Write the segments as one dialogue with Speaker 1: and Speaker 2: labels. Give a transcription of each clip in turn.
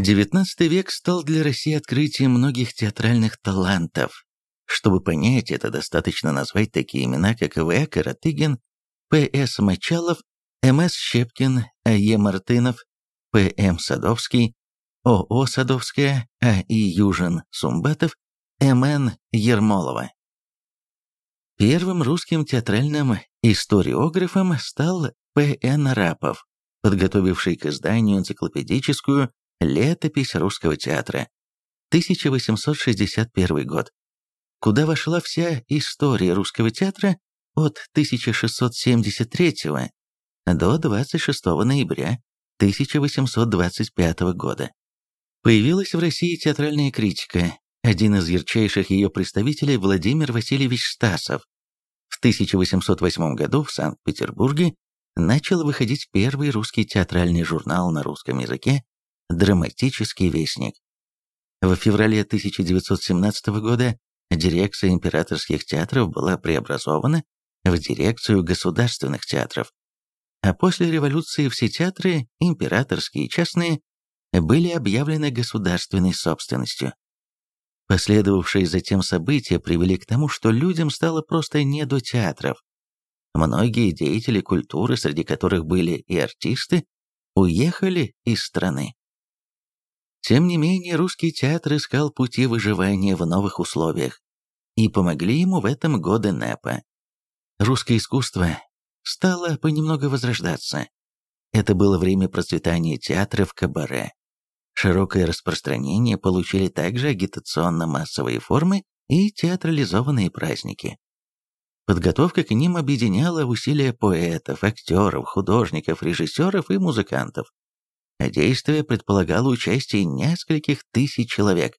Speaker 1: XIX век стал для России открытием многих театральных талантов. Чтобы понять это, достаточно назвать такие имена, как В. Каратыгин, П. С. Мочалов, М. С. Щепкин, А. Е. Мартынов, П. М. Садовский, О. О. Садовская, А. И. Южин-Сумбатов, М. Н. Ермолова. Первым русским театральным историографом стал П. Н. Рапов, подготовивший к изданию энциклопедическую «Летопись русского театра», 1861 год, куда вошла вся история русского театра от 1673 до 26 ноября 1825 года. Появилась в России театральная критика. Один из ярчайших ее представителей Владимир Васильевич Стасов. В 1808 году в Санкт-Петербурге начал выходить первый русский театральный журнал на русском языке «Драматический вестник». В феврале 1917 года дирекция императорских театров была преобразована в дирекцию государственных театров. А после революции все театры, императорские и частные, были объявлены государственной собственностью. Последовавшие затем события привели к тому, что людям стало просто не до театров. Многие деятели культуры, среди которых были и артисты, уехали из страны. Тем не менее, русский театр искал пути выживания в новых условиях, и помогли ему в этом годы НЭПа. Русское искусство стало понемногу возрождаться. Это было время процветания театра в кабаре. Широкое распространение получили также агитационно-массовые формы и театрализованные праздники. Подготовка к ним объединяла усилия поэтов, актеров, художников, режиссеров и музыкантов. А действие предполагало участие нескольких тысяч человек.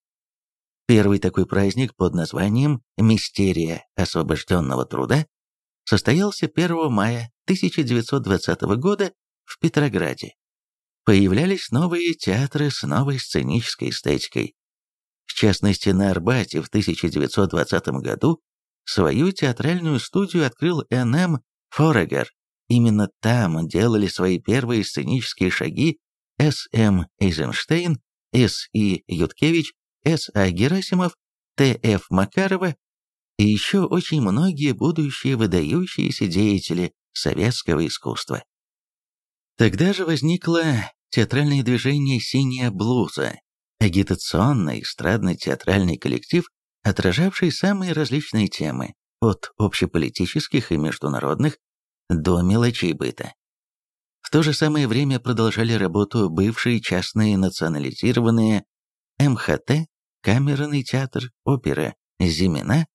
Speaker 1: Первый такой праздник под названием «Мистерия освобожденного труда» состоялся 1 мая 1920 года в Петрограде. Появлялись новые театры с новой сценической эстетикой. В частности, на Арбате в 1920 году свою театральную студию открыл Н.М. Форегер. Именно там делали свои первые сценические шаги С.М. Эйзенштейн, С.И. Юткевич, С.А. Герасимов, Т.Ф. Макарова и еще очень многие будущие выдающиеся деятели советского искусства. Тогда же возникло театральное движение «Синяя блуза», агитационный эстрадно-театральный коллектив, отражавший самые различные темы, от общеполитических и международных до мелочей быта. То же самое время продолжали работу бывшие частные национализированные МХТ, Камерный театр, опера, Зимина,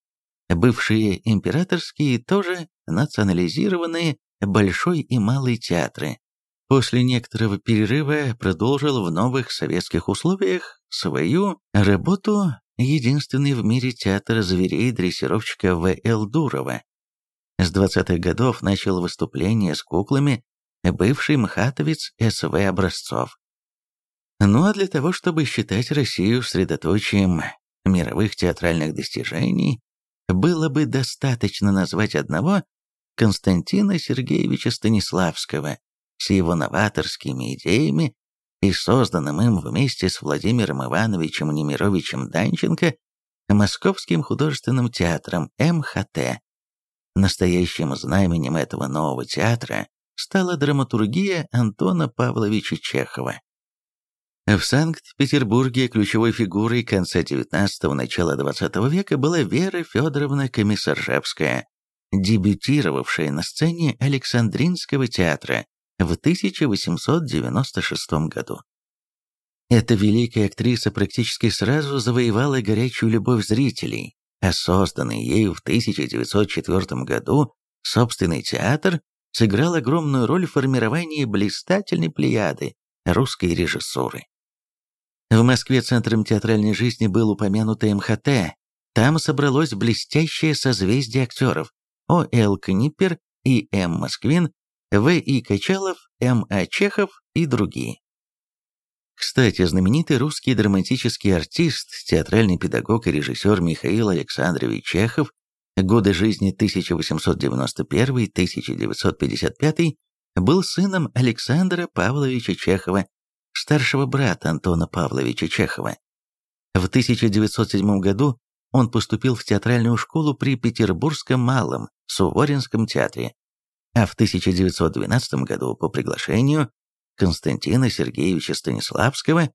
Speaker 1: бывшие императорские, тоже национализированные Большой и Малый театры. После некоторого перерыва продолжил в новых советских условиях свою работу единственный в мире театр зверей-дрессировщика В.Л. Дурова. С 20-х годов начал выступление с куклами бывший мхатовец С.В. Образцов. Ну а для того, чтобы считать Россию средоточием мировых театральных достижений, было бы достаточно назвать одного Константина Сергеевича Станиславского с его новаторскими идеями и созданным им вместе с Владимиром Ивановичем Немировичем Данченко Московским художественным театром МХТ. Настоящим знаменем этого нового театра стала драматургия Антона Павловича Чехова. В Санкт-Петербурге ключевой фигурой конца XIX – начала XX века была Вера Федоровна Комиссаржевская, дебютировавшая на сцене Александринского театра в 1896 году. Эта великая актриса практически сразу завоевала горячую любовь зрителей, а созданный ею в 1904 году собственный театр сыграл огромную роль в формировании блистательной плеяды русской режиссуры. В Москве центром театральной жизни был упомянут МХТ. Там собралось блестящее созвездие актеров О. Л. Книппер и М. Москвин, В. И. Качалов, М. А. Чехов и другие. Кстати, знаменитый русский драматический артист, театральный педагог и режиссер Михаил Александрович Чехов, годы жизни 1891-1955, был сыном Александра Павловича Чехова, старшего брата Антона Павловича Чехова. В 1907 году он поступил в театральную школу при Петербургском малом Суворинском театре, а в 1912 году по приглашению Константина Сергеевича Станиславского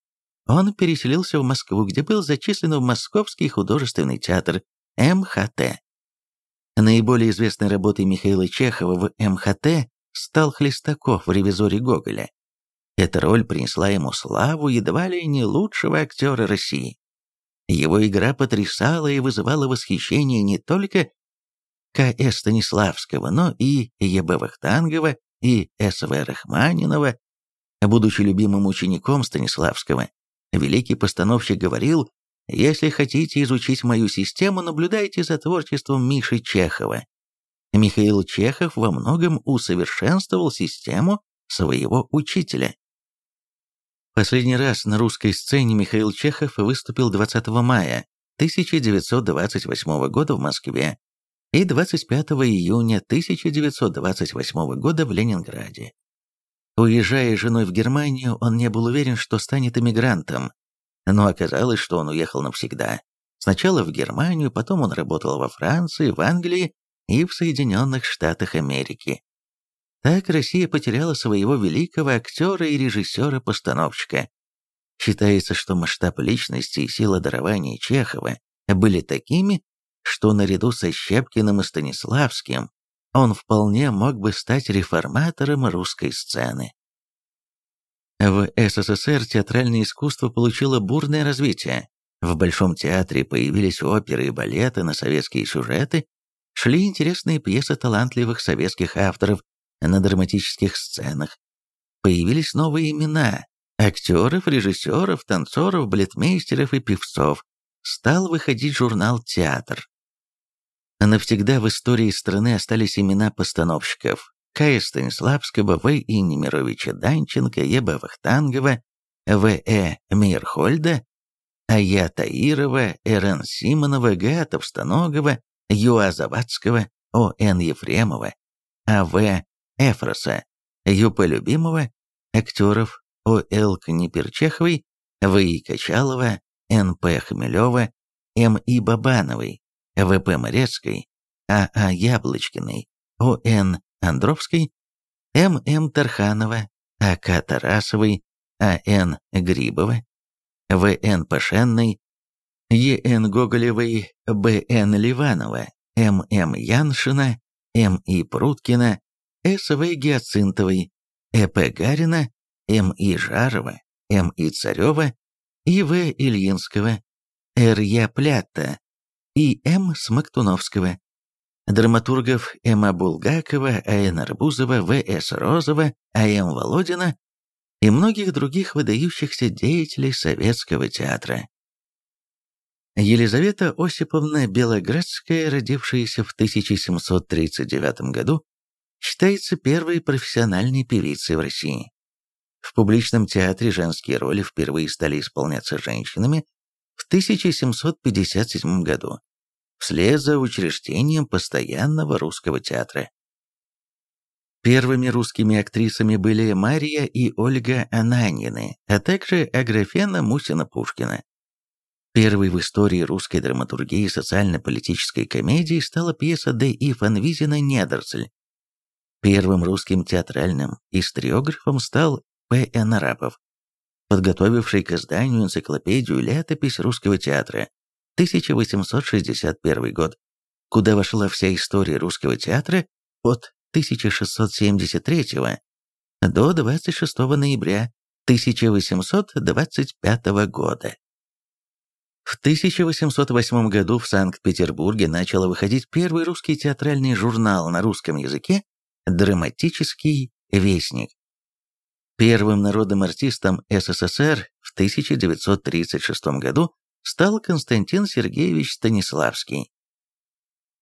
Speaker 1: он переселился в Москву, где был зачислен в Московский художественный театр МХТ. Наиболее известной работой Михаила Чехова в МХТ стал Хлестаков в «Ревизоре Гоголя». Эта роль принесла ему славу едва ли не лучшего актера России. Его игра потрясала и вызывала восхищение не только К.С. Станиславского, но и Е.Б. Вахтангова и С.В. Рахманинова. Будучи любимым учеником Станиславского, великий постановщик говорил, «Если хотите изучить мою систему, наблюдайте за творчеством Миши Чехова». Михаил Чехов во многом усовершенствовал систему своего учителя. Последний раз на русской сцене Михаил Чехов выступил 20 мая 1928 года в Москве и 25 июня 1928 года в Ленинграде. Уезжая с женой в Германию, он не был уверен, что станет эмигрантом, но оказалось, что он уехал навсегда. Сначала в Германию, потом он работал во Франции, в Англии и в Соединенных Штатах Америки. Так Россия потеряла своего великого актера и режиссера-постановщика. Считается, что масштаб личности и сила дарования Чехова были такими, что наряду со Щепкиным и Станиславским он вполне мог бы стать реформатором русской сцены. В СССР театральное искусство получило бурное развитие. В Большом театре появились оперы и балеты на советские сюжеты, шли интересные пьесы талантливых советских авторов на драматических сценах. Появились новые имена – актеров, режиссеров, танцоров, балетмейстеров и певцов. Стал выходить журнал «Театр». Навсегда в истории страны остались имена постановщиков К. Станиславского, В. И. Немировича Данченко, Е.Б. Вахтангова, В. Э. Мейерхольда, А.Я. Таирова, Р.Н. Симонова, Г. Товстоногова, Ю.А. Завадского, О.Н. Ефремова, А.В. Эфроса, Ю.П. Любимова, актеров О.Л. Книппер-Чеховой, В.И. Качалова, Н.П. Хмелева, М.И. Бабановой, В.П. Марецкой, А.А. Яблочкиной, О.Н. Андровской, М.М. Тарханова, А.К. Тарасовой, А.Н. Грибова, В.Н. Пашенной, Е.Н. Гоголевой, Б.Н. Ливанова, М.М. Яншина, М.И. Прудкина, С.В. Гиацинтовой, Э.П. Гарина, М.И. Жарова, М.И. Царева, И.В. Ильинского, Р.Я. Плятта И.М. Смоктуновского, драматургов М.А. Булгакова, А.Н. Арбузова, В.С. Розова, А.М. Володина и многих других выдающихся деятелей советского театра. Елизавета Осиповна Белоградская, родившаяся в 1739 году, считается первой профессиональной певицей в России. В публичном театре женские роли впервые стали исполняться женщинами в 1757 году, вслед за учреждением постоянного русского театра. Первыми русскими актрисами были Мария и Ольга Ананины, а также Аграфена Мусина-Пушкина. Первой в истории русской драматургии социально-политической комедии стала пьеса Д. И. Фанвизина «Недорцель». Первым русским театральным историографом стал П. Н. Арапов, подготовивший к изданию энциклопедию «Летопись русского театра» 1861 год, куда вошла вся история русского театра от 1673 до 26 ноября 1825 года. В 1808 году в Санкт-Петербурге начал выходить первый русский театральный журнал на русском языке «Драматический вестник». Первым народным артистом СССР в 1936 году стал Константин Сергеевич Станиславский.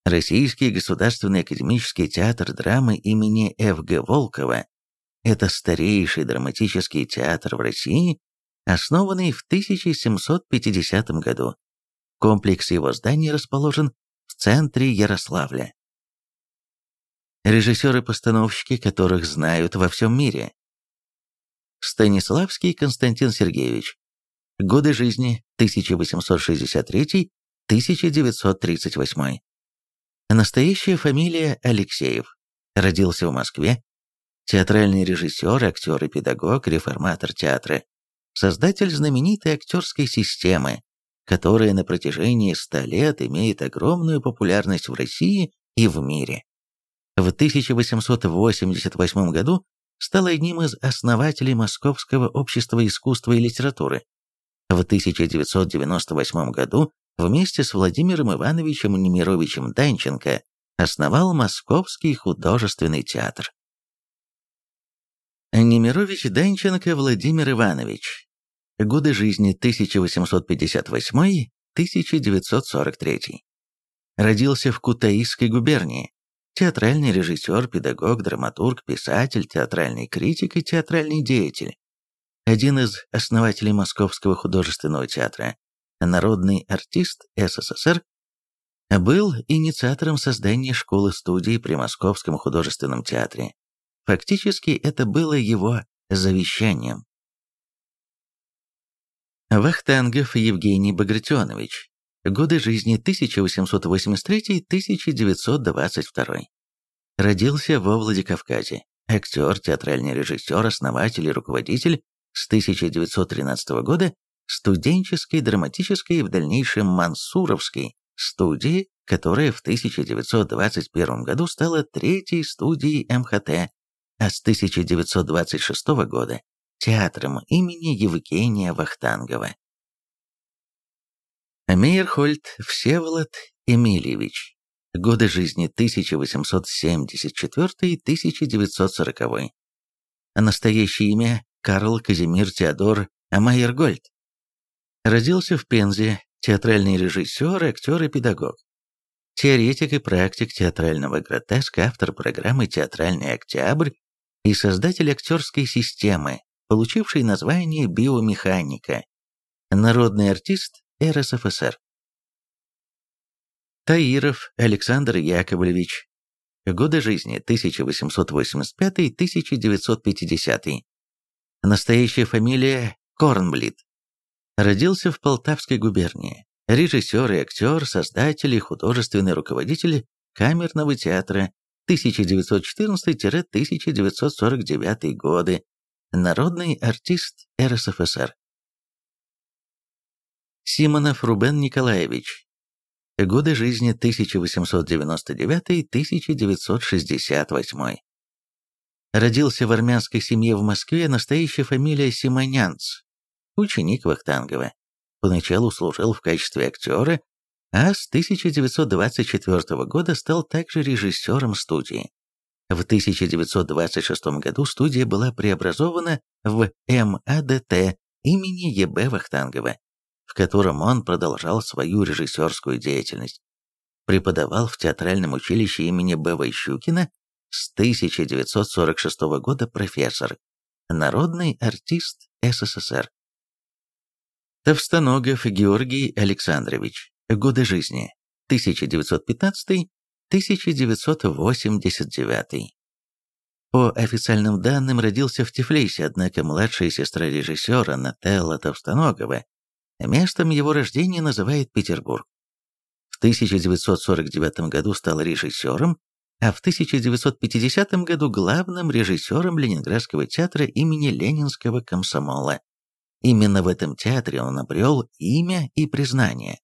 Speaker 1: Российский государственный академический театр драмы имени Ф.Г. Волкова – это старейший драматический театр в России основанный в 1750 году. Комплекс его зданий расположен в центре Ярославля. Режиссеры-постановщики, которых знают во всем мире. Станиславский Константин Сергеевич. Годы жизни 1863-1938. Настоящая фамилия Алексеев. Родился в Москве. Театральный режиссер, актер и педагог, реформатор театра. Создатель знаменитой актерской системы, которая на протяжении ста лет имеет огромную популярность в России и в мире. В 1888 году стал одним из основателей Московского общества искусства и литературы. В 1998 году вместе с Владимиром Ивановичем Немировичем Данченко основал Московский художественный театр. Немирович Данченко Владимир Иванович. Годы жизни 1858-1943. Родился в Кутаисской губернии. Театральный режиссер, педагог, драматург, писатель, театральный критик и театральный деятель. Один из основателей Московского художественного театра, народный артист СССР, был инициатором создания школы-студии при Московском художественном театре. Фактически это было его завещанием. Вахтангов Евгений Багратионович. Годы жизни 1883-1922. Родился во Владикавказе. Актер, театральный режиссер, основатель и руководитель с 1913 года студенческой, драматической и в дальнейшем мансуровской студии, которая в 1921 году стала третьей студией МХТ, а с 1926 года театром имени Евгения Вахтангова. Мейерхольд Всеволод Эмильевич. Годы жизни 1874-1940. Настоящее имя Карл Казимир Теодор Майергольд. Родился в Пензе, театральный режиссер, актер и педагог. Теоретик и практик театрального гротеска, автор программы «Театральный октябрь» и создатель актерской системы, получившей название «Биомеханика». Народный артист РСФСР. Таиров Александр Яковлевич. Годы жизни 1885-1950. Настоящая фамилия Корнблит. Родился в Полтавской губернии. Режиссер и актер, создатель и художественный руководитель камерного театра 1914-1949 годы. Народный артист РСФСР. Симонов Рубен Николаевич. Годы жизни 1899-1968. Родился в армянской семье в Москве, настоящая фамилия Симонянц, ученик Вахтангова. Поначалу служил в качестве актера, а с 1924 года стал также режиссером студии. В 1926 году студия была преобразована в МАДТ имени ЕБ Вахтангова в котором он продолжал свою режиссерскую деятельность. Преподавал в театральном училище имени Б. Щукина с 1946 года профессор, народный артист СССР. Товстоногов Георгий Александрович. Годы жизни. 1915-1989. По официальным данным, родился в Тифлисе, однако младшая сестра режиссера Нателла Товстоногова Местом его рождения называет Петербург. В 1949 году стал режиссером, а в 1950 году главным режиссером Ленинградского театра имени Ленинского комсомола. Именно в этом театре он обрел имя и признание.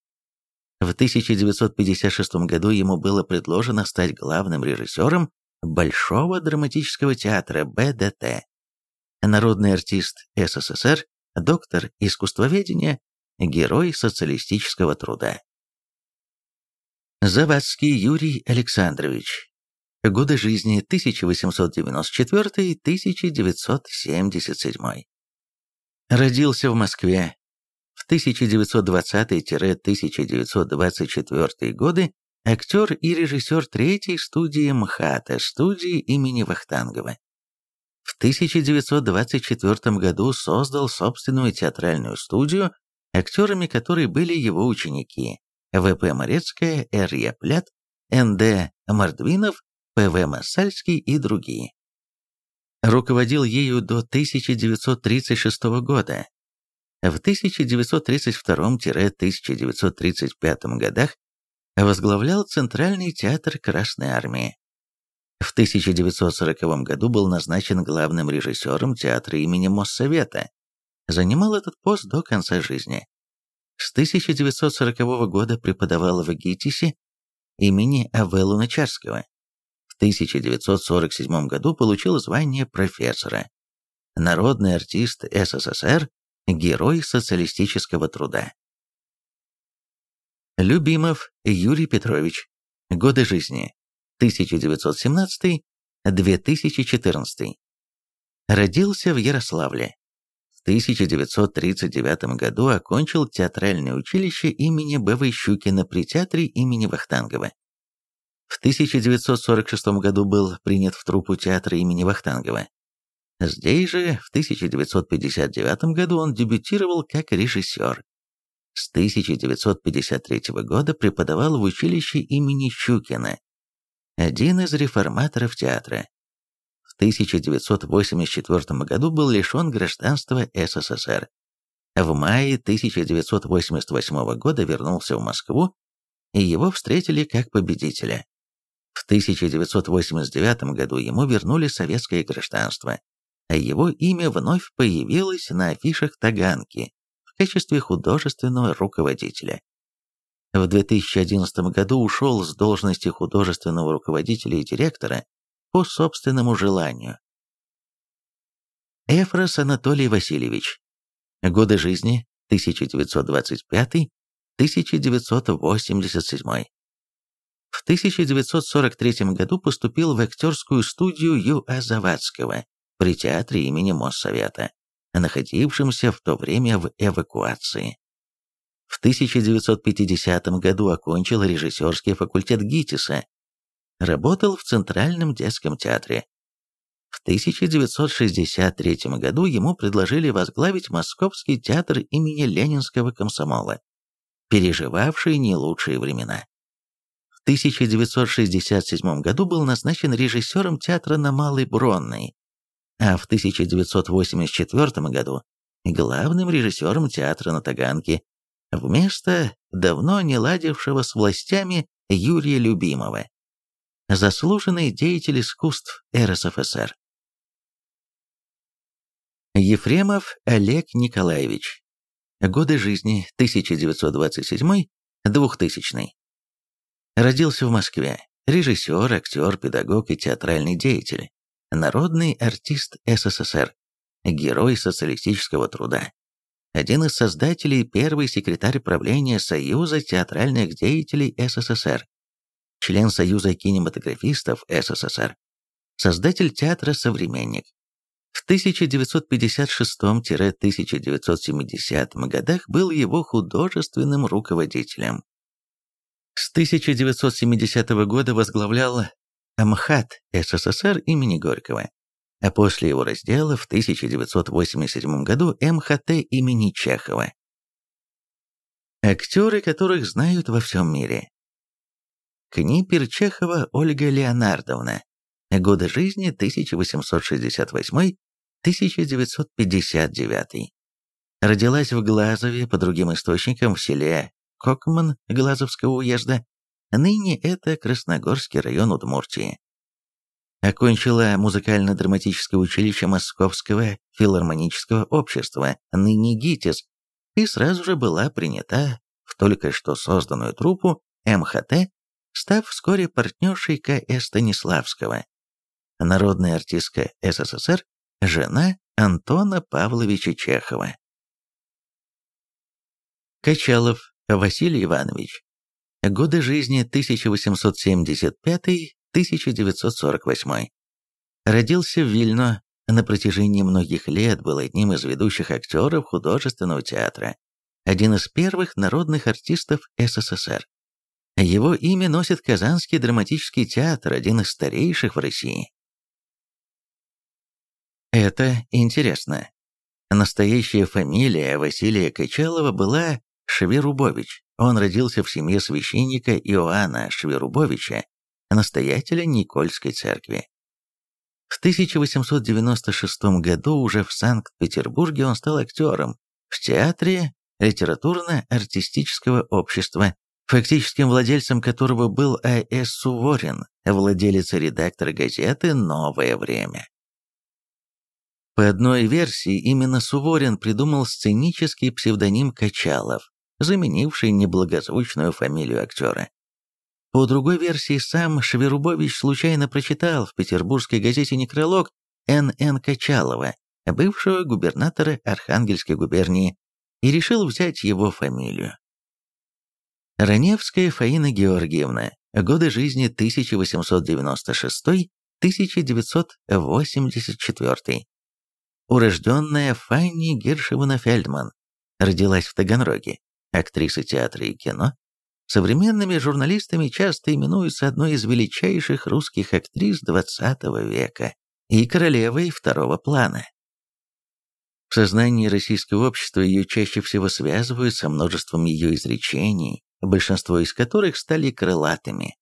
Speaker 1: В 1956 году ему было предложено стать главным режиссером Большого драматического театра БДТ. Народный артист СССР, доктор искусствоведения, герой социалистического труда. Завадский Юрий Александрович. Годы жизни 1894-1977. Родился в Москве. В 1920-1924 годы актер и режиссер третьей студии МХАТа, студии имени Вахтангова. В 1924 году создал собственную театральную студию актерами которой были его ученики В.П. Морецкая, Р.Я. Плят, Н.Д. Мордвинов, П.В. Массальский и другие. Руководил ею до 1936 года. В 1932-1935 годах возглавлял Центральный театр Красной Армии. В 1940 году был назначен главным режиссером театра имени Моссовета. Занимал этот пост до конца жизни. С 1940 года преподавал в ГИТИСе имени Авеллу Луначарского. В 1947 году получил звание профессора. Народный артист СССР, герой социалистического труда. Любимов Юрий Петрович. Годы жизни. 1917-2014. Родился в Ярославле. В 1939 году окончил театральное училище имени Б.В. Щукина при театре имени Вахтангова. В 1946 году был принят в труппу театра имени Вахтангова. Здесь же, в 1959 году он дебютировал как режиссер. С 1953 года преподавал в училище имени Щукина, один из реформаторов театра. В 1984 году был лишен гражданства СССР. В мае 1988 года вернулся в Москву, и его встретили как победителя. В 1989 году ему вернули советское гражданство, а его имя вновь появилось на афишах Таганки в качестве художественного руководителя в 2011 году ушел с должности художественного руководителя и директора по собственному желанию. Эфрос Анатолий Васильевич. Годы жизни 1925-1987. В 1943 году поступил в актерскую студию Ю.А. Завадского при театре имени Моссовета, находившемся в то время в эвакуации. В 1950 году окончил режиссерский факультет ГИТИСа, работал в Центральном детском театре. В 1963 году ему предложили возглавить Московский театр имени Ленинского комсомола, переживавший не лучшие времена. В 1967 году был назначен режиссером театра на Малой Бронной, а в 1984 году главным режиссером театра на Таганке вместо давно не ладившего с властями Юрия Любимого. Заслуженный деятель искусств РСФСР. Ефремов Олег Николаевич. Годы жизни 1927-2000. Родился в Москве. Режиссер, актер, педагог и театральный деятель. Народный артист СССР. Герой социалистического труда один из создателей первый секретарь правления Союза театральных деятелей СССР, член Союза кинематографистов СССР, создатель театра «Современник». В 1956-1970 годах был его художественным руководителем. С 1970 года возглавлял МХАТ СССР имени Горького а после его раздела в 1987 году МХТ имени Чехова. Актеры, которых знают во всем мире. Книпер Чехова Ольга Леонардовна. Годы жизни 1868-1959. Родилась в Глазове, по другим источникам, в селе Кокман Глазовского уезда. Ныне это Красногорский район Удмуртии. Окончила музыкально-драматическое училище Московского филармонического общества, ныне ГИТИС, и сразу же была принята в только что созданную труппу МХТ, став вскоре партнершей К.С. Станиславского. Народная артистка СССР, жена Антона Павловича Чехова. Качалов Василий Иванович. Годы жизни 1875 1948. Родился в Вильно, на протяжении многих лет был одним из ведущих актеров художественного театра, один из первых народных артистов СССР. Его имя носит Казанский драматический театр, один из старейших в России. Это интересно. Настоящая фамилия Василия Качалова была Шверубович. Он родился в семье священника Иоанна Шверубовича, настоятеля Никольской церкви. В 1896 году уже в Санкт-Петербурге он стал актером в театре литературно-артистического общества, фактическим владельцем которого был А.С. Суворин, владелец и редактор газеты «Новое время». По одной версии, именно Суворин придумал сценический псевдоним Качалов, заменивший неблагозвучную фамилию актера. По другой версии, сам Шверубович случайно прочитал в петербургской газете «Некролог» Н.Н. Качалова, бывшего губернатора Архангельской губернии, и решил взять его фамилию. Раневская Фаина Георгиевна. Годы жизни 1896-1984. Урожденная Фанни Гершевна Фельдман. Родилась в Таганроге. Актриса театра и кино. Современными журналистами часто именуется одной из величайших русских актрис XX века и королевой второго плана. В сознании российского общества ее чаще всего связывают со множеством ее изречений, большинство из которых стали крылатыми.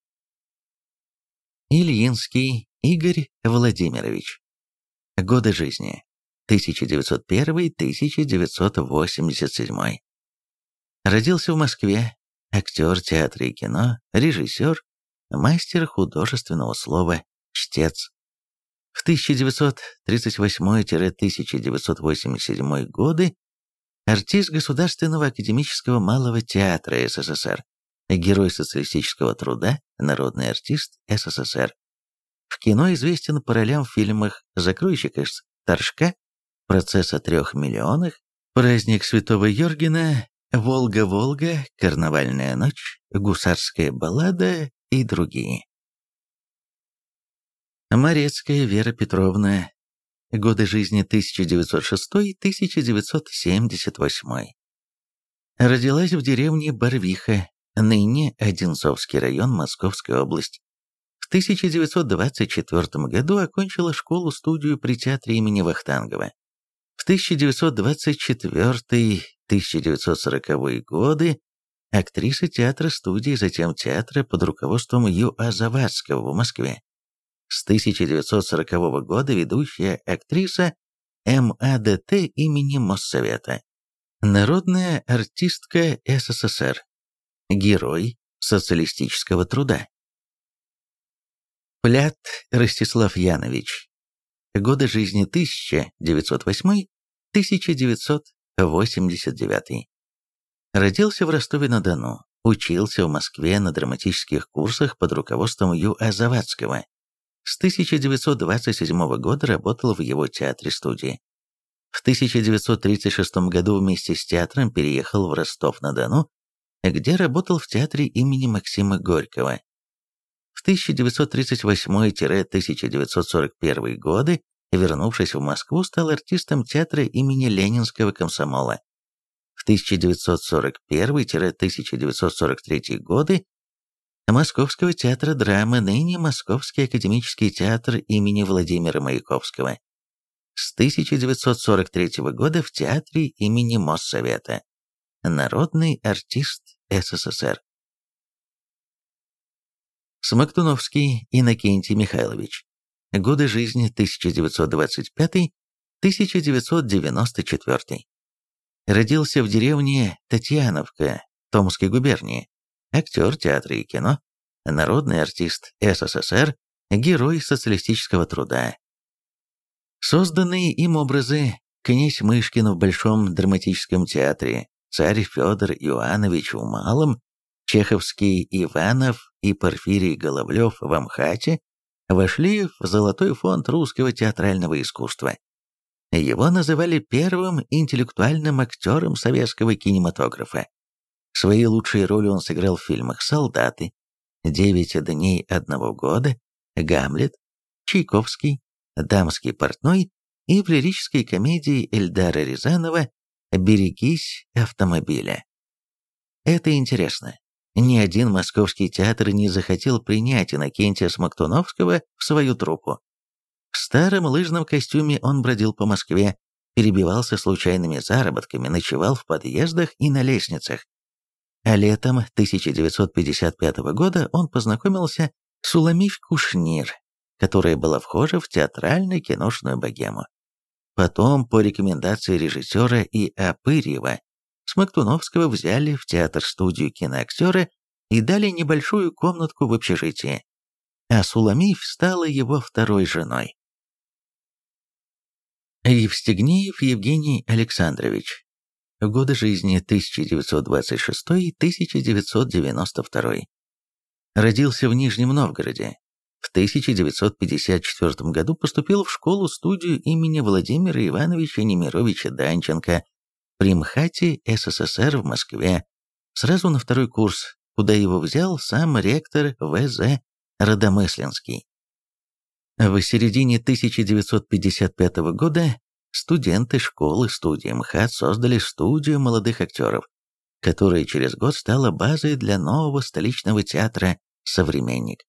Speaker 1: Ильинский Игорь Владимирович. Годы жизни. 1901-1987. Родился в Москве. Актер театра и кино, режиссер, мастер художественного слова, чтец. В 1938-1987 годы артист Государственного академического малого театра СССР, герой социалистического труда, народный артист СССР. В кино известен по ролям в фильмах «Закройщик из Торжка», «Процесс о трех миллионах», «Праздник Святого Йоргена», «Волга-Волга», «Карнавальная ночь», «Гусарская баллада» и другие. Морецкая Вера Петровна. Годы жизни 1906-1978. Родилась в деревне Барвиха, ныне Одинцовский район, Московская область. В 1924 году окончила школу-студию при театре имени Вахтангова. В 1924-1940 годы актриса театра-студии, затем театра под руководством Ю. А. Завадского в Москве. С 1940 года ведущая актриса МАДТ имени Моссовета. Народная артистка СССР. Герой социалистического труда. Плят Ростислав Янович. Годы жизни 1908-1989. Родился в Ростове-на-Дону. Учился в Москве на драматических курсах под руководством Ю. А. Завадского. С 1927 года работал в его театре-студии. В 1936 году вместе с театром переехал в Ростов-на-Дону, где работал в театре имени Максима Горького. В 1938-1941 годы, вернувшись в Москву, стал артистом театра имени Ленинского комсомола. В 1941-1943 годы Московского театра драмы, ныне Московский академический театр имени Владимира Маяковского. С 1943 года в театре имени Моссовета. Народный артист СССР. Смоктуновский Иннокентий Михайлович. Годы жизни 1925-1994. Родился в деревне Татьяновка Томской губернии актер театра и кино, народный артист СССР, герой социалистического труда. Созданные им образы «Князь Мышкин в Большом драматическом театре», «Царь Федор Иоаннович в Малом», «Чеховский Иванов» и «Порфирий Головлев в Амхате» вошли в золотой фонд русского театрального искусства. Его называли первым интеллектуальным актером советского кинематографа. Свои лучшие роли он сыграл в фильмах «Солдаты», «Девять дней одного года», «Гамлет», «Чайковский», «Дамский портной» и в лирической комедии Эльдара Рязанова «Берегись автомобиля». Это интересно. Ни один московский театр не захотел принять Иннокентия Смоктуновского в свою труппу. В старом лыжном костюме он бродил по Москве, перебивался случайными заработками, ночевал в подъездах и на лестницах. А летом 1955 года он познакомился с Уламив Кушнир, которая была вхожа в театрально-киношную богему. Потом, по рекомендации режиссера И. Апырьева, Смоктуновского взяли в театр-студию киноактера и дали небольшую комнатку в общежитии. А Суламиф стала его второй женой. Евстигнеев Евгений Александрович. Годы жизни 1926-1992. Родился в Нижнем Новгороде. В 1954 году поступил в школу-студию имени Владимира Ивановича Немировича Данченко при МХАТе СССР в Москве, сразу на второй курс, куда его взял сам ректор В.З. Родомысленский. В середине 1955 года студенты школы-студии МХАТ создали студию молодых актеров, которая через год стала базой для нового столичного театра «Современник».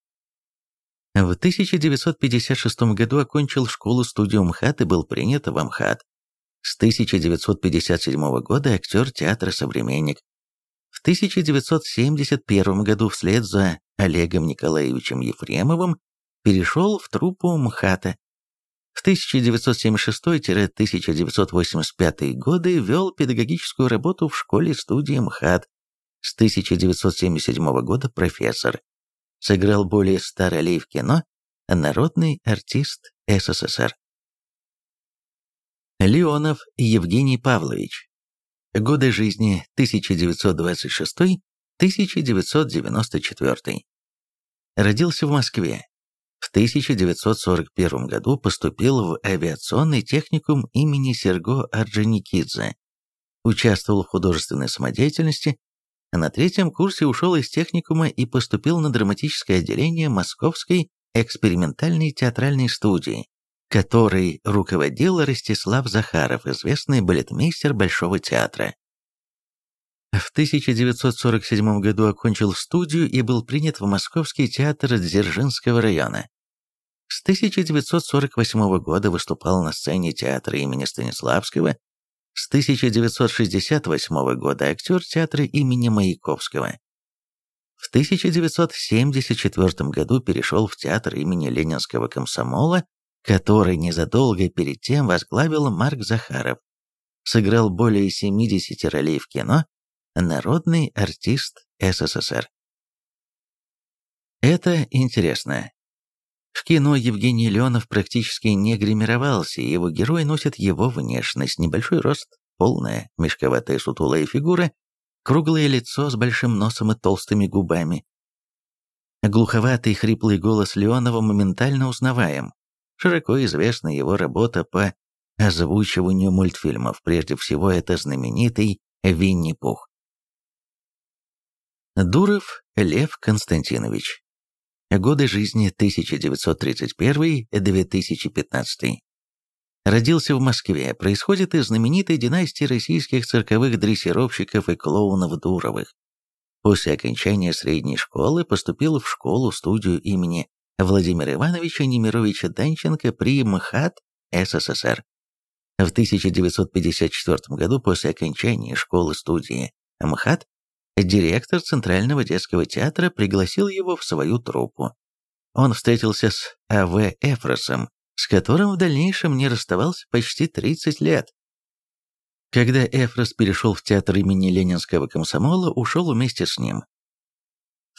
Speaker 1: В 1956 году окончил школу-студию МХАТ и был принят в МХАТ. С 1957 года актер театра «Современник». В 1971 году вслед за Олегом Николаевичем Ефремовым перешел в труппу МХАТа. В 1976-1985 годы вел педагогическую работу в школе-студии МХАТ. С 1977 года профессор. Сыграл более ста ролей в кино, народный артист СССР. Леонов Евгений Павлович. Годы жизни 1926-1994. Родился в Москве. В 1941 году поступил в авиационный техникум имени Серго Орджоникидзе. Участвовал в художественной самодеятельности. На третьем курсе ушел из техникума и поступил на драматическое отделение Московской экспериментальной театральной студии, которой руководил Ростислав Захаров, известный балетмейстер Большого театра. В 1947 году окончил студию и был принят в Московский театр Дзержинского района. С 1948 года выступал на сцене театра имени Станиславского, с 1968 года актер театра имени Маяковского. В 1974 году перешел в театр имени Ленинского комсомола, который незадолго перед тем возглавил Марк Захаров. Сыграл более 70 ролей в кино, народный артист СССР. Это интересно. В кино Евгений Леонов практически не гримировался, и его герой носит его внешность, небольшой рост, полная, мешковатая сутулая фигура, круглое лицо с большим носом и толстыми губами. Глуховатый хриплый голос Леонова моментально узнаваем. Широко известна его работа по озвучиванию мультфильмов, прежде всего это знаменитый Винни-Пух. Дуров Лев Константинович. Годы жизни 1931-2015. Родился в Москве, происходит из знаменитой династии российских цирковых дрессировщиков и клоунов Дуровых. После окончания средней школы поступил в школу-студию имени Владимира Ивановича Немировича Данченко при МХАТ СССР. В 1954 году после окончания школы-студии МХАТ Директор Центрального детского театра пригласил его в свою труппу. Он встретился с А.В. Эфросом, с которым в дальнейшем не расставался почти 30 лет. Когда Эфрос перешел в театр имени Ленинского комсомола, ушел вместе с ним.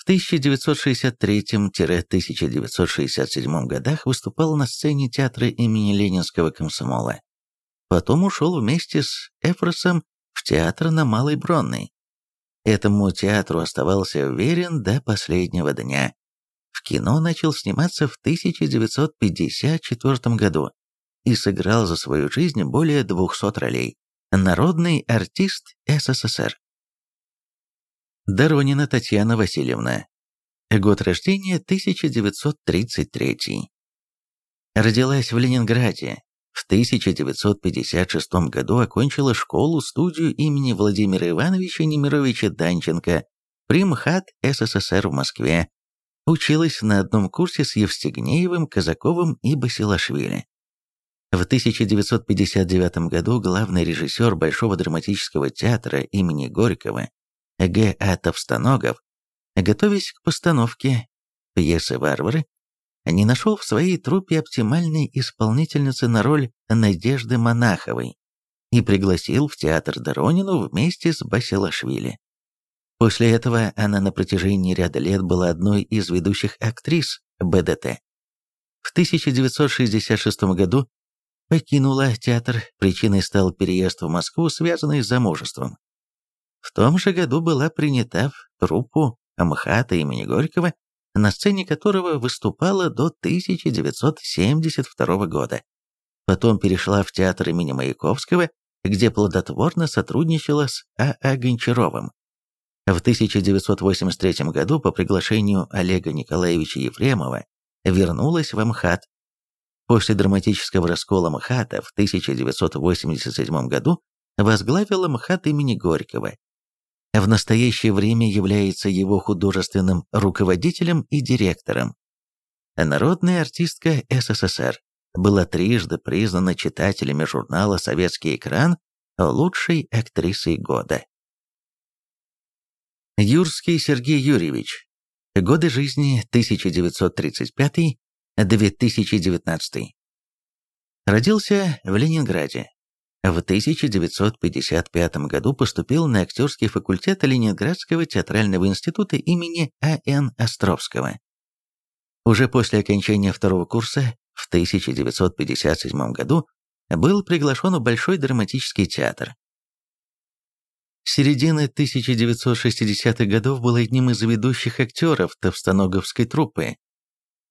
Speaker 1: В 1963-1967 годах выступал на сцене театра имени Ленинского комсомола. Потом ушел вместе с Эфросом в театр на Малой Бронной. Этому театру оставался верен до последнего дня. В кино начал сниматься в 1954 году и сыграл за свою жизнь более 200 ролей. Народный артист СССР. Доронина Татьяна Васильевна. Год рождения 1933. Родилась в Ленинграде, в 1956 году окончила школу-студию имени Владимира Ивановича Немировича Данченко при МХАТ СССР в Москве. Училась на одном курсе с Евстигнеевым, Казаковым и Басилашвили. В 1959 году главный режиссер Большого драматического театра имени Горького Г. А. Товстоногов, готовясь к постановке пьесы «Варвары», не нашел в своей труппе оптимальной исполнительницы на роль Надежды Монаховой и пригласил в театр Доронину вместе с Басилашвили. После этого она на протяжении ряда лет была одной из ведущих актрис БДТ. В 1966 году покинула театр, причиной стал переезд в Москву, связанный с замужеством. В том же году была принята в труппу МХАТа имени Горького, на сцене которого выступала до 1972 года. Потом перешла в театр имени Маяковского, где плодотворно сотрудничала с А.А. Гончаровым. В 1983 году по приглашению Олега Николаевича Ефремова вернулась в МХАТ. После драматического раскола МХАТа в 1987 году возглавила МХАТ имени Горького. В настоящее время является его художественным руководителем и директором. Народная артистка СССР была трижды признана читателями журнала «Советский экран» лучшей актрисой года. Юрский Сергей Юрьевич. Годы жизни 1935-2019. Родился в Ленинграде. В 1955 году поступил на актерский факультет Ленинградского театрального института имени А.Н. Островского. Уже после окончания второго курса в 1957 году был приглашен в Большой драматический театр. С середины 1960-х годов был одним из ведущих актеров Товстоноговской труппы.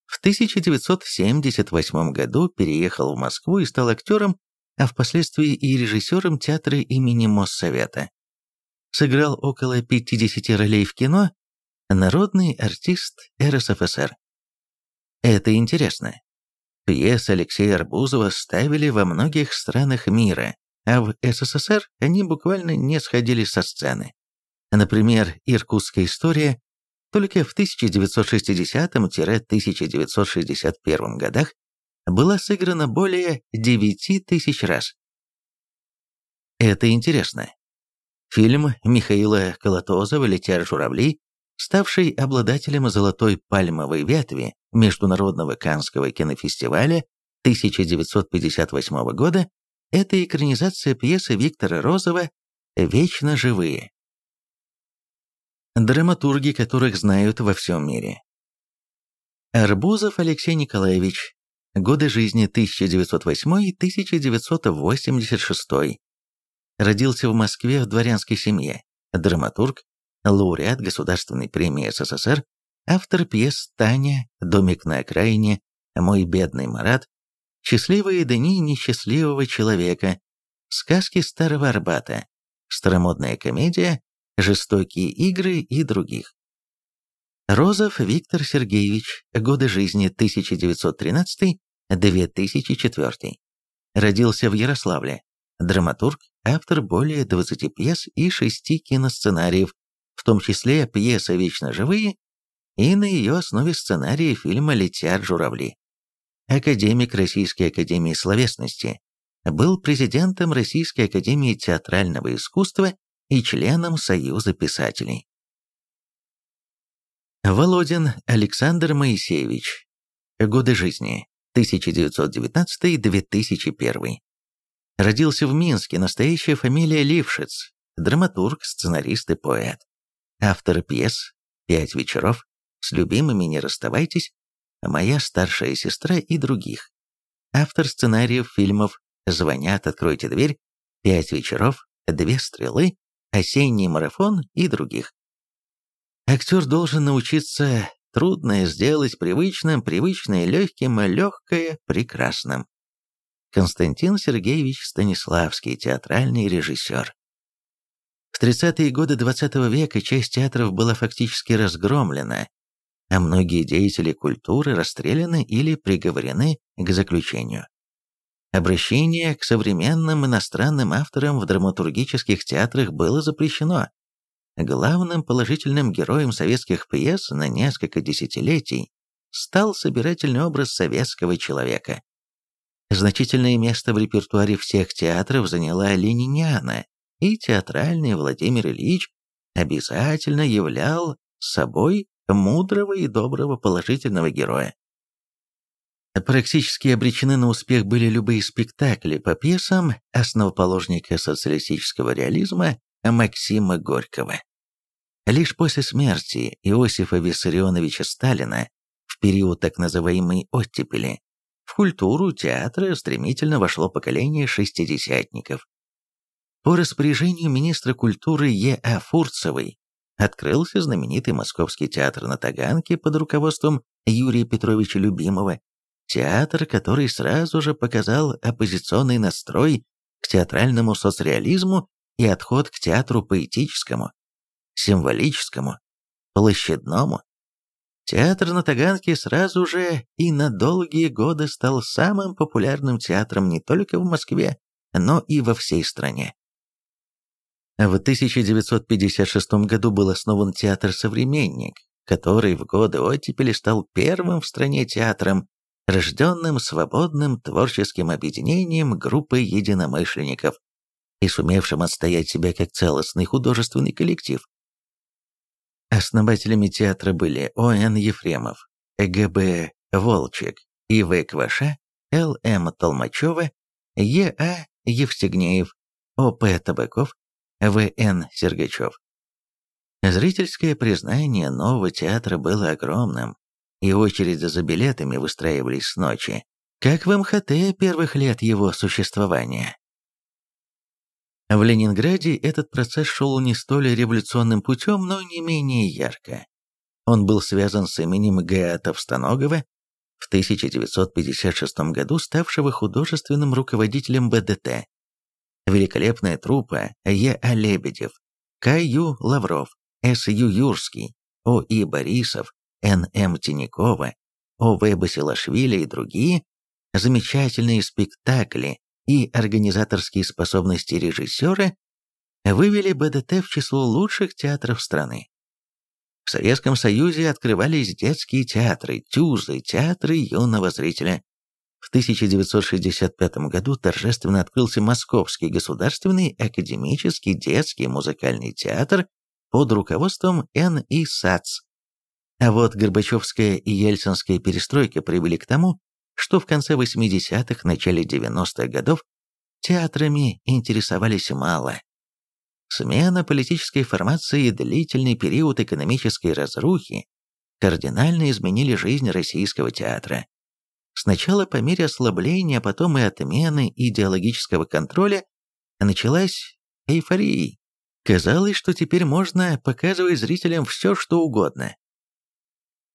Speaker 1: В 1978 году переехал в Москву и стал актером, а впоследствии и режиссером театра имени Моссовета. Сыграл около 50 ролей в кино, народный артист РСФСР. Это интересно. Пьесы Алексея Арбузова ставили во многих странах мира, а в СССР они буквально не сходили со сцены. Например, «Иркутская история» только в 1960-1961 годах была сыграна более 9 тысяч раз. Это интересно. Фильм Михаила Колотозова «Летят журавли», ставший обладателем «Золотой пальмовой ветви» Международного Каннского кинофестиваля 1958 года, это экранизация пьесы Виктора Розова «Вечно живые». Драматурги, которых знают во всем мире. Арбузов Алексей Николаевич. Годы жизни 1908-1986. Родился в Москве в дворянской семье. Драматург, лауреат Государственной премии СССР, автор пьес «Таня», «Домик на окраине», «Мой бедный Марат», «Счастливые дни несчастливого человека», «Сказки Старого Арбата», «Старомодная комедия», «Жестокие игры» и других. Розов Виктор Сергеевич, годы жизни 1913-2004. Родился в Ярославле. Драматург, автор более 20 пьес и 6 киносценариев, в том числе пьеса «Вечно живые» и на ее основе сценария фильма «Летят журавли» академик Российской академии словесности, был президентом Российской академии театрального искусства и членом Союза писателей. Володин Александр Моисеевич. Годы жизни 1919-2001. Родился в Минске, настоящая фамилия Лившиц, драматург, сценарист и поэт. Автор пьес «Пять вечеров», «С любимыми не расставайтесь», моя старшая сестра и других. Автор сценариев фильмов «Звонят, откройте дверь», «Пять вечеров», «Две стрелы», «Осенний марафон» и других. Актер должен научиться трудное сделать привычным, привычное легким, а легкое прекрасным. Константин Сергеевич Станиславский, театральный режиссер. В 30-е годы XX -го века часть театров была фактически разгромлена, а многие деятели культуры расстреляны или приговорены к заключению. Обращение к современным иностранным авторам в драматургических театрах было запрещено. Главным положительным героем советских пьес на несколько десятилетий стал собирательный образ советского человека. Значительное место в репертуаре всех театров заняла Лениниана, и театральный Владимир Ильич обязательно являл собой мудрого и доброго положительного героя. Практически обречены на успех были любые спектакли по пьесам основоположника социалистического реализма Максима Горького. Лишь после смерти Иосифа Виссарионовича Сталина, в период так называемой оттепели, в культуру театра стремительно вошло поколение шестидесятников. По распоряжению министра культуры Е.А. Фурцевой открылся знаменитый Московский театр на Таганке под руководством Юрия Петровича Любимого, театр, который сразу же показал оппозиционный настрой к театральному соцреализму и отход к театру поэтическому, символическому, площадному. Театр на Таганке сразу же и на долгие годы стал самым популярным театром не только в Москве, но и во всей стране. В 1956 году был основан театр «Современник», который в годы оттепели стал первым в стране театром, рожденным свободным творческим объединением группы единомышленников и сумевшим отстоять себя как целостный художественный коллектив. Основателями театра были О.Н. Ефремов, Г.Б. Волчек, И.В. Кваша, Л.М. Толмачева, Е.А. Евстигнеев, О.П. Табаков, В.Н. Сергачев. Зрительское признание нового театра было огромным, и очереди за билетами выстраивались с ночи, как в МХТ первых лет его существования. В Ленинграде этот процесс шел не столь революционным путем, но не менее ярко. Он был связан с именем Г.А. Товстоногова, в 1956 году ставшего художественным руководителем БДТ. Великолепная труппа Е.А. Лебедев, К.Ю. Лавров, С.Ю. Юрский, О.И. Борисов, Н.М. Тинякова, О.В. Басилашвили и другие замечательные спектакли и организаторские способности режиссера вывели БДТ в число лучших театров страны. В Советском Союзе открывались детские театры, тюзы, театры юного зрителя. В 1965 году торжественно открылся Московский государственный академический детский музыкальный театр под руководством Н.И. Сац. А вот Горбачевская и Ельцинская перестройка привели к тому, что в конце 80-х, начале 90-х годов театрами интересовались мало. Смена политической формации и длительный период экономической разрухи кардинально изменили жизнь российского театра. Сначала по мере ослабления, а потом и отмены идеологического контроля началась эйфория. Казалось, что теперь можно показывать зрителям все, что угодно.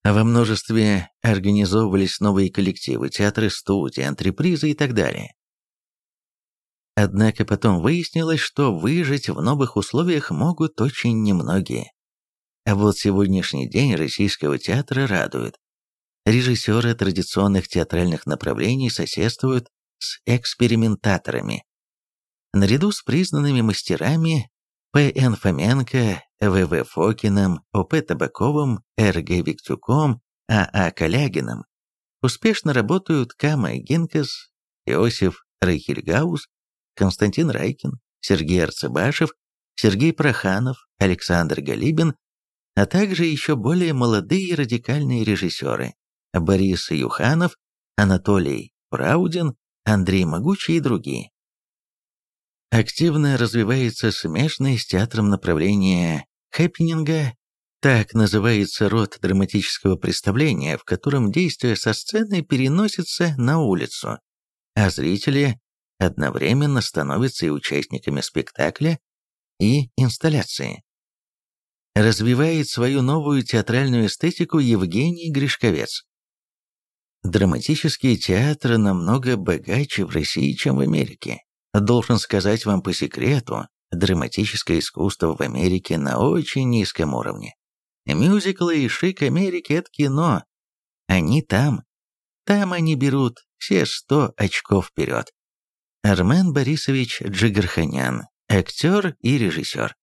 Speaker 1: Во множестве организовывались новые коллективы, театры, студии, антрепризы и так далее. Однако потом выяснилось, что выжить в новых условиях могут очень немногие. А вот сегодняшний день российского театра радует. Режиссеры традиционных театральных направлений соседствуют с экспериментаторами. Наряду с признанными мастерами П.Н. Фоменко, В.В. Фокиным, О.П. Табаковым, Р.Г. Виктюком, А.А. Калягиным успешно работают Кама Гинкас, Иосиф Рейхельгаус, Константин Райкин, Сергей Арцебашев, Сергей Проханов, Александр Галибин, а также еще более молодые радикальные режиссеры Борис Юханов, Анатолий Праудин, Андрей Могучий и другие. Активно развивается смешное с театром направление хэппининга, так называется род драматического представления, в котором действие со сцены переносится на улицу, а зрители одновременно становятся и участниками спектакля и инсталляции. Развивает свою новую театральную эстетику Евгений Гришковец. Драматический театр намного богаче в России, чем в Америке. Должен сказать вам по секрету, драматическое искусство в Америке на очень низком уровне. Мюзиклы и шик Америки – это кино. Они там. Там они берут все сто очков вперед. Армен Борисович Джигарханян, актер и режиссер.